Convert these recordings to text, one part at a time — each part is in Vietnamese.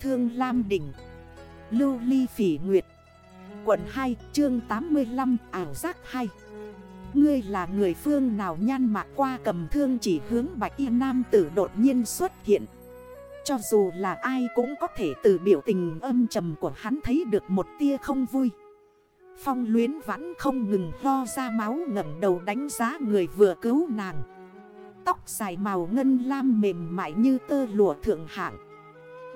Thương Lam Đỉnh. Lưu Ly Phỉ Nguyệt. Quận 2 chương 85 ảo giác 2 Ngươi là người phương nào nhan mạc qua cầm thương chỉ hướng bạch y nam tử đột nhiên xuất hiện? Cho dù là ai cũng có thể từ biểu tình âm trầm của hắn thấy được một tia không vui. Phong luyến vẫn không ngừng lo ra máu ngẩng đầu đánh giá người vừa cứu nàng. Tóc dài màu ngân lam mềm mại như tơ lụa thượng hạng.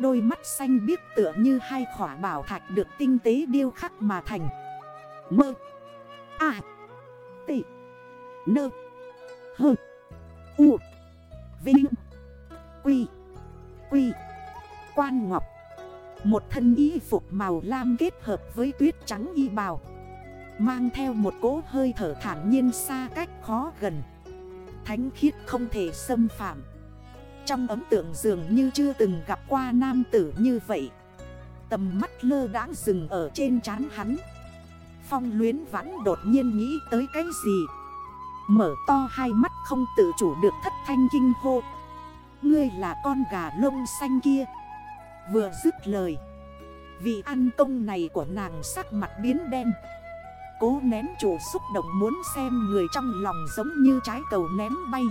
Đôi mắt xanh biếc tựa như hai khỏa bảo thạch được tinh tế điêu khắc mà thành. Mơ. À Tị Nơ Hơ U. Vinh. Quy. Quy. Quan Ngọc. Một thân y phục màu lam kết hợp với tuyết trắng y bào. Mang theo một cỗ hơi thở thản nhiên xa cách khó gần. Thánh khiết không thể xâm phạm. Trong ấm tượng dường như chưa từng gặp qua nam tử như vậy. Tầm mắt lơ đãng dừng ở trên trán hắn. Phong luyến vãn đột nhiên nghĩ tới cái gì? Mở to hai mắt không tự chủ được thất thanh kinh hô. Ngươi là con gà lông xanh kia. Vừa dứt lời Vì ăn công này của nàng sắc mặt biến đen. Cố ném chủ xúc động muốn xem người trong lòng giống như trái cầu ném bay.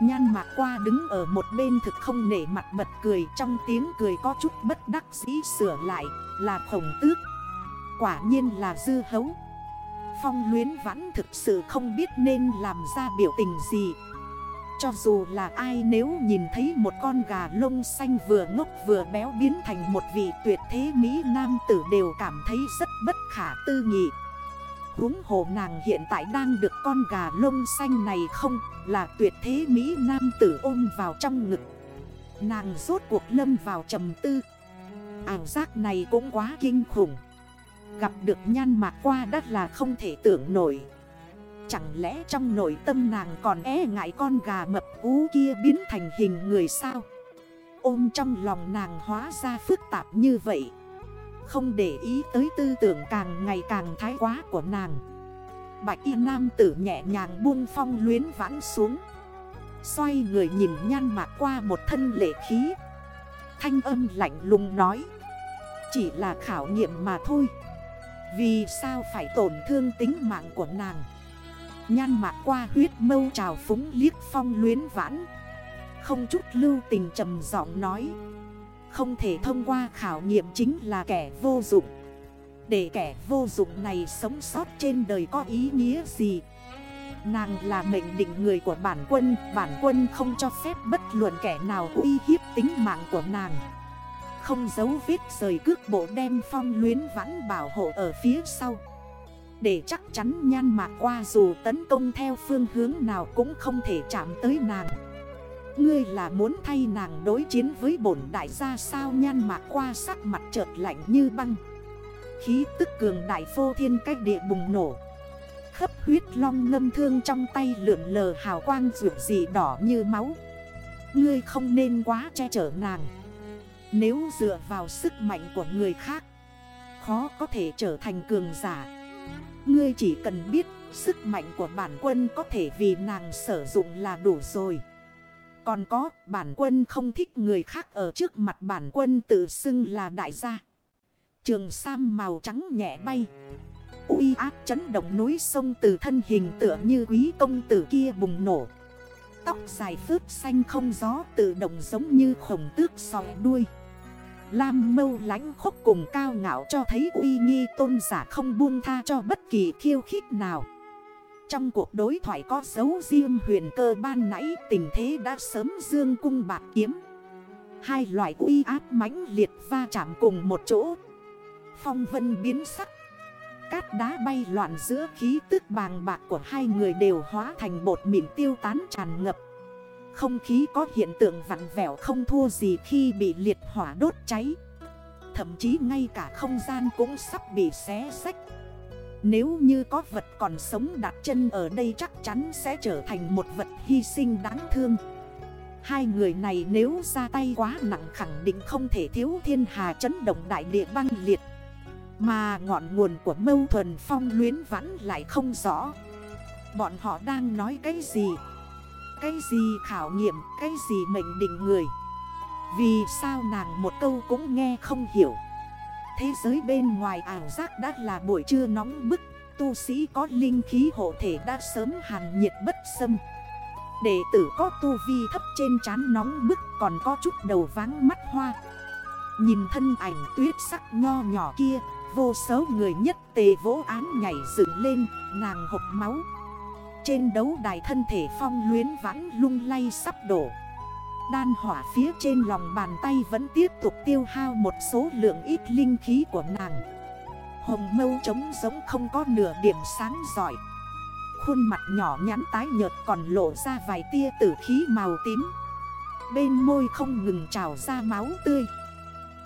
Nhan mạc qua đứng ở một bên thực không nể mặt bật cười, Trong tiếng cười có chút bất đắc dĩ sửa lại, là khổng tước. Quả nhiên là dư hấu. Phong luyến vãn thực sự không biết nên làm ra biểu tình gì. Cho dù là ai nếu nhìn thấy một con gà lông xanh vừa ngốc vừa béo biến thành một vị tuyệt thế Mỹ Nam tử đều cảm thấy rất bất khả tư nghị huống hồ nàng hiện tại đang được con gà lông xanh này không? Là tuyệt thế Mỹ Nam tử ôm vào trong ngực. Nàng rốt cuộc lâm vào trầm tư. Ảo giác này cũng quá kinh khủng. Gặp được nhan mạc qua đất là không thể tưởng nổi. Chẳng lẽ trong nội tâm nàng còn e ngại con gà mập ú kia biến thành hình người sao? Ôm trong lòng nàng hóa ra phức tạp như vậy. Không để ý tới tư tưởng càng ngày càng thái quá của nàng. Bạch y nam tử nhẹ nhàng buông phong luyến vãn xuống. Xoay người nhìn nhan mạc qua một thân lệ khí. Thanh âm lạnh lùng nói, Chỉ là khảo nghiệm mà thôi. Vì sao phải tổn thương tính mạng của nàng? Nhan mạc qua huyết mâu trào phúng liếc phong luyến vãn. Không chút lưu tình trầm giọng nói không thể thông qua khảo nghiệm chính là kẻ vô dụng. Để kẻ vô dụng này sống sót trên đời có ý nghĩa gì? Nàng là mệnh định người của bản quân Bản quân không cho phép bất luận kẻ nào uy hiếp tính mạng của nàng. Không giấu vết rời cước bộ đem phong luyến vãn bảo hộ ở phía sau. Để chắc chắn nhan mạc qua dù tấn công theo phương hướng nào cũng không thể chạm tới nàng. Ngươi là muốn thay nàng đối chiến với bổn đại gia sao? Nhan mạc qua sắc mặt chợt lạnh như băng. Khí tức cường đại vô thiên cách địa bùng nổ. Khấp huyết long ngâm thương trong tay lượn lờ hào quang rượu dị đỏ như máu. Ngươi không nên quá che chở nàng. Nếu dựa vào sức mạnh của người khác, Khó có thể trở thành cường giả. Ngươi chỉ cần biết sức mạnh của bản quân có thể vì nàng sử dụng là đủ rồi. Còn có, bản quân không thích người khác ở trước mặt bản quân tự xưng là đại gia. Trường Sam màu trắng nhẹ bay. Uy áp chấn động núi sông từ thân hình tựa như quý công tử kia bùng nổ. Tóc dài phước xanh không gió tự động giống như khổng tước sòi đuôi. Lam mâu lánh khốc cùng cao ngạo cho thấy uy nghi tôn giả không buông tha cho bất kỳ khiêu khích nào. Trong cuộc đối thoại có dấu riêng huyền cơ ban nãy, tình thế đã sớm dương cung bạc kiếm. Hai loại uy áp mãnh liệt va chạm cùng một chỗ. Phong vân biến sắc. Cát đá bay loạn giữa khí tức bàng bạc của hai người đều hóa thành bột mịn tiêu tán tràn ngập. Không khí có hiện tượng vặn vẹo không thua gì khi bị liệt hỏa đốt cháy Thậm chí ngay cả không gian cũng sắp bị xé sách nếu như có vật còn sống đặt chân ở đây chắc chắn sẽ trở thành một vật hy sinh đáng thương. Hai người này nếu ra tay quá nặng khẳng định không thể thiếu thiên hà chấn động đại địa băng liệt. Mà ngọn nguồn của mâu thuần phong luyến vãn lại không rõ. Bọn họ đang nói cái gì? Cái gì khảo nghiệm, cái gì mệnh định người? Vì sao nàng một câu cũng nghe không hiểu? Thế giới bên ngoài ảo giác đã là buổi trưa nóng bức, Tu sĩ có linh khí hộ thể đã sớm hàn nhiệt bất xâm. Đệ tử có tu vi thấp trên trán nóng bức còn có chút đầu váng mắt hoa. Nhìn thân ảnh tuyết sắc nho nhỏ kia, Vô số người nhất tề vỗ án nhảy dựng lên, Nàng hộp máu. Trên đấu đài thân thể phong luyến vãn lung lay sắp đổ. Đan hỏa phía trên lòng bàn tay vẫn tiếp tục tiêu hao một số lượng ít linh khí của nàng. Hồng mâu trống giống không có nửa điểm sáng giỏi. Khuôn mặt nhỏ nhắn tái nhợt còn lộ ra vài tia tử khí màu tím. Bên môi không ngừng trào ra máu tươi.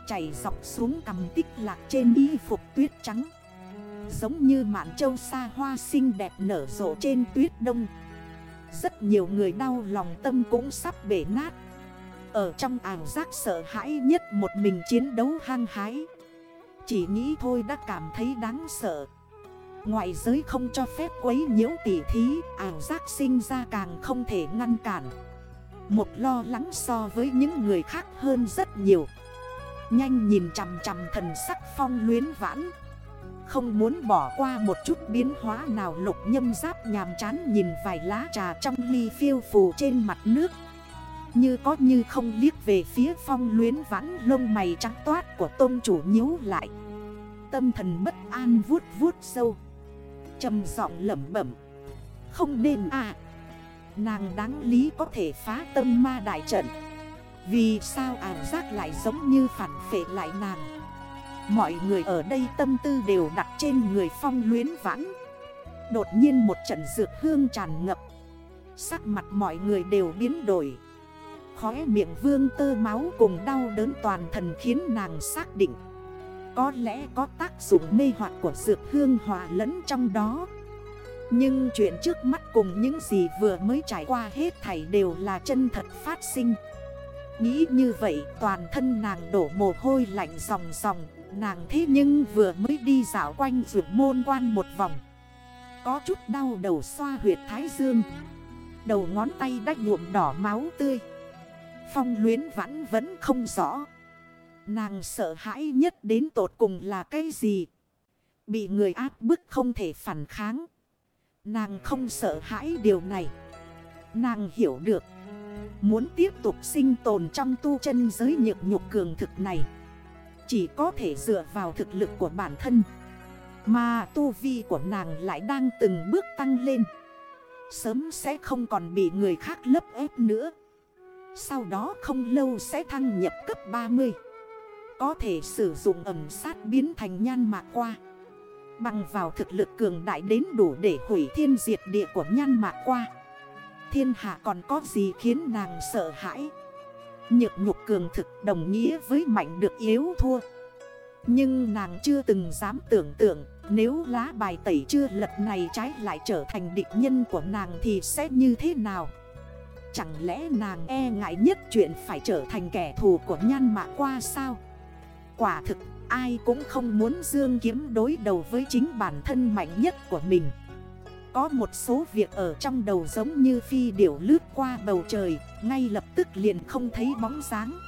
Chảy dọc xuống cầm tích lạc trên y phục tuyết trắng. Giống như mạn châu xa hoa xinh đẹp nở rộ trên tuyết đông. Rất nhiều người đau lòng tâm cũng sắp bể nát. Ở trong ảo giác sợ hãi nhất một mình chiến đấu hăng hái. Chỉ nghĩ thôi đã cảm thấy đáng sợ. Ngoại giới không cho phép quấy nhiễu tỉ thí, Ảo giác sinh ra càng không thể ngăn cản. Một lo lắng so với những người khác hơn rất nhiều. Nhanh nhìn chằm chằm thần sắc phong luyến vãn. Không muốn bỏ qua một chút biến hóa nào lục nhâm giáp nhàm chán nhìn vài lá trà trong ly phiêu phù trên mặt nước. Như có như không liếc về phía phong luyến vãn lông mày trắng toát của tôn chủ nhíu lại. Tâm thần bất an vuốt vuốt sâu. Trầm giọng lẩm bẩm. Không nên à. Nàng đáng lý có thể phá tâm ma đại trận. Vì sao ảo giác lại giống như phản phệ lại nàng? Mọi người ở đây tâm tư đều đặt trên người phong luyến vãn. Đột nhiên một trận dược hương tràn ngập. Sắc mặt mọi người đều biến đổi. Khóe miệng vương tơ máu cùng đau đớn toàn thần khiến nàng xác định. Có lẽ có tác dụng mê hoặc của dược hương hòa lẫn trong đó. Nhưng chuyện trước mắt cùng những gì vừa mới trải qua hết thảy đều là chân thật phát sinh. Nghĩ như vậy, toàn thân nàng đổ mồ hôi lạnh ròng ròng. Nàng thế nhưng vừa mới đi dạo quanh rượu môn quan một vòng. Có chút đau đầu xoa huyệt thái dương. Đầu ngón tay đã nhuộm đỏ máu tươi. Phong luyến vẫn vẫn không rõ Nàng sợ hãi nhất đến tột cùng là cái gì? Bị người áp bức không thể phản kháng. Nàng không sợ hãi điều này. Nàng hiểu được. Muốn tiếp tục sinh tồn trong tu chân giới nhược nhục cường thực này. Chỉ có thể dựa vào thực lực của bản thân. Mà tu vi của nàng lại đang từng bước tăng lên. Sớm sẽ không còn bị người khác lấp ép nữa. Sau đó không lâu sẽ thăng nhập cấp 30. Có thể sử dụng ẩm sát biến thành nhan mạc qua. Bằng vào thực lực cường đại đến đủ để hủy thiên diệt địa của nhan mạc qua. Thiên hạ còn có gì khiến nàng sợ hãi? Nhược nhục cường thực đồng nghĩa với mạnh được yếu thua. Nhưng nàng chưa từng dám tưởng tượng, Nếu lá bài tẩy chưa lật này trái lại trở thành địch nhân của nàng thì sẽ như thế nào? Chẳng lẽ nàng e ngại nhất chuyện phải trở thành kẻ thù của nhan mạ qua sao? Quả thực, ai cũng không muốn dương kiếm đối đầu với chính bản thân mạnh nhất của mình. Có một số việc ở trong đầu giống như phi điểu lướt qua bầu trời, Ngay lập tức liền không thấy bóng dáng.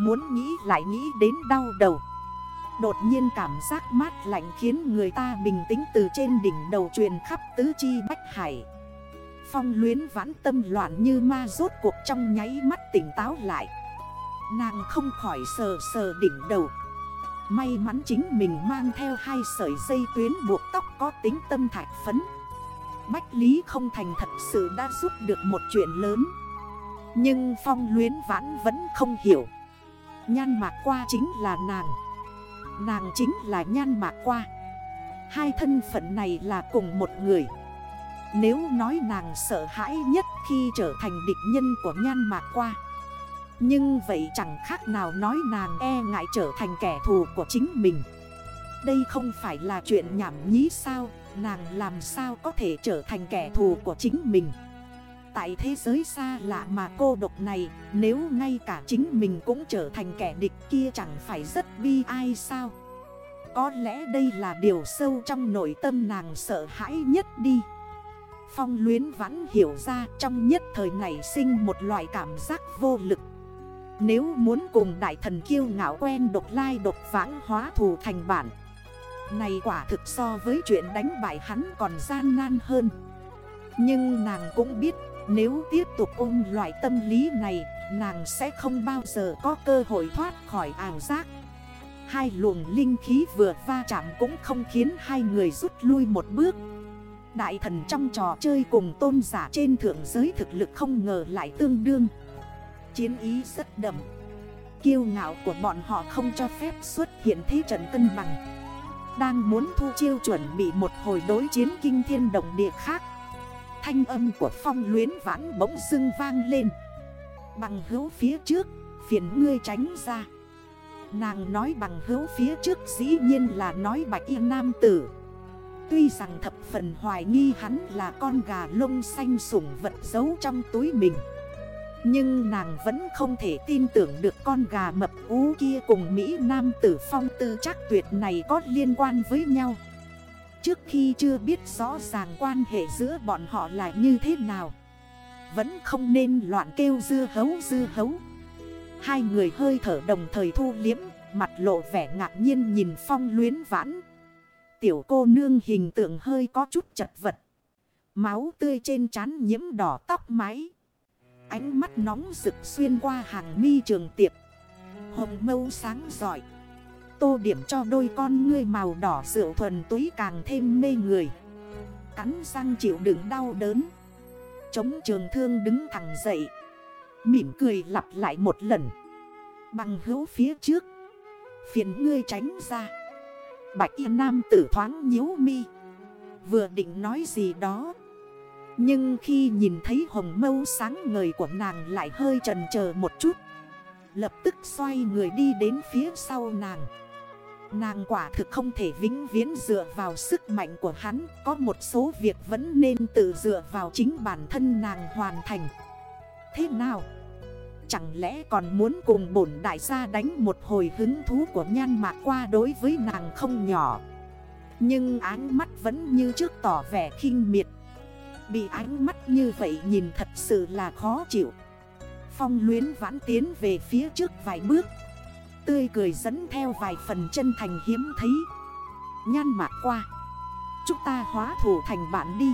Muốn nghĩ lại nghĩ đến đau đầu. Đột nhiên cảm giác mát lạnh khiến người ta bình tĩnh từ trên đỉnh đầu truyền khắp tứ chi bách hải. Phong luyến vãn tâm loạn như ma rốt cuộc trong nháy mắt tỉnh táo lại. Nàng không khỏi sờ sờ đỉnh đầu. May mắn chính mình mang theo hai sợi dây tuyến buộc tóc có tính tâm thạch phấn. Bách Lý không thành thật sự đã giúp được một chuyện lớn. Nhưng phong luyến vãn vẫn không hiểu. Nhan mạc qua chính là nàng. Nàng chính là nhan mạc qua. Hai thân phận này là cùng một người. Nếu nói nàng sợ hãi nhất khi trở thành địch nhân của nhan mạc qua. Nhưng vậy chẳng khác nào nói nàng e ngại trở thành kẻ thù của chính mình. Đây không phải là chuyện nhảm nhí sao? Nàng làm sao có thể trở thành kẻ thù của chính mình? Tại thế giới xa lạ mà cô độc này, Nếu ngay cả chính mình cũng trở thành kẻ địch kia chẳng phải rất bi ai sao? Có lẽ đây là điều sâu trong nội tâm nàng sợ hãi nhất đi. Phong luyến vẫn hiểu ra trong nhất thời này sinh một loại cảm giác vô lực. Nếu muốn cùng đại thần kiêu ngạo quen độc lai độc vãng hóa thù thành bản, Này quả thực so với chuyện đánh bại hắn còn gian nan hơn. Nhưng nàng cũng biết, nếu tiếp tục ôm loại tâm lý này, Nàng sẽ không bao giờ có cơ hội thoát khỏi ảo giác. Hai luồng linh khí vừa va chạm cũng không khiến hai người rút lui một bước. Đại thần trong trò chơi cùng tôn giả trên thượng giới thực lực không ngờ lại tương đương. Chiến ý rất đậm. Kiêu ngạo của bọn họ không cho phép xuất hiện thế trận cân bằng. Đang muốn thu chiêu chuẩn bị một hồi đối chiến kinh thiên động địa khác. Thanh âm của phong luyến vãn bỗng dưng vang lên. Bằng hữu phía trước, phiền ngươi tránh ra. Nàng nói bằng hữu phía trước dĩ nhiên là nói bạch y nam tử. Tuy rằng thập phần hoài nghi hắn là con gà lông xanh sủng vật giấu trong túi mình. Nhưng nàng vẫn không thể tin tưởng được con gà mập ú kia cùng Mỹ Nam tử phong tư chắc tuyệt này có liên quan với nhau. Trước khi chưa biết rõ ràng quan hệ giữa bọn họ là như thế nào, Vẫn không nên loạn kêu dưa hấu dưa hấu. Hai người hơi thở đồng thời thu liếm, Mặt lộ vẻ ngạc nhiên nhìn phong luyến vãn. Tiểu cô nương hình tượng hơi có chút chật vật. Máu tươi trên trán nhiễm đỏ tóc mái. Ánh mắt nóng rực xuyên qua hàng mi trường tiệp. Hồng mâu sáng giỏi. Tô điểm cho đôi con ngươi màu đỏ rượu thuần túy càng thêm mê người. Cắn răng chịu đựng đau đớn. Chống trường thương đứng thẳng dậy. Mỉm cười lặp lại một lần. Bằng hữu phía trước. Phiền ngươi tránh ra. Bạch y nam tử thoáng nhíu mi. Vừa định nói gì đó. Nhưng khi nhìn thấy hồng mâu sáng ngời của nàng lại hơi trần chờ một chút. Lập tức xoay người đi đến phía sau nàng. Nàng quả thực không thể vĩnh viễn dựa vào sức mạnh của hắn. Có một số việc vẫn nên tự dựa vào chính bản thân nàng hoàn thành. Thế nào? Chẳng lẽ còn muốn cùng bổn đại gia đánh một hồi hứng thú của nhan mạc qua đối với nàng không nhỏ? Nhưng ánh mắt vẫn như trước tỏ vẻ khinh miệt. Bị ánh mắt như vậy nhìn thật sự là khó chịu. Phong luyến vãn tiến về phía trước vài bước. Tươi cười dẫn theo vài phần chân thành hiếm thấy. Nhan mạc qua. Chúng ta hóa thủ thành bạn đi.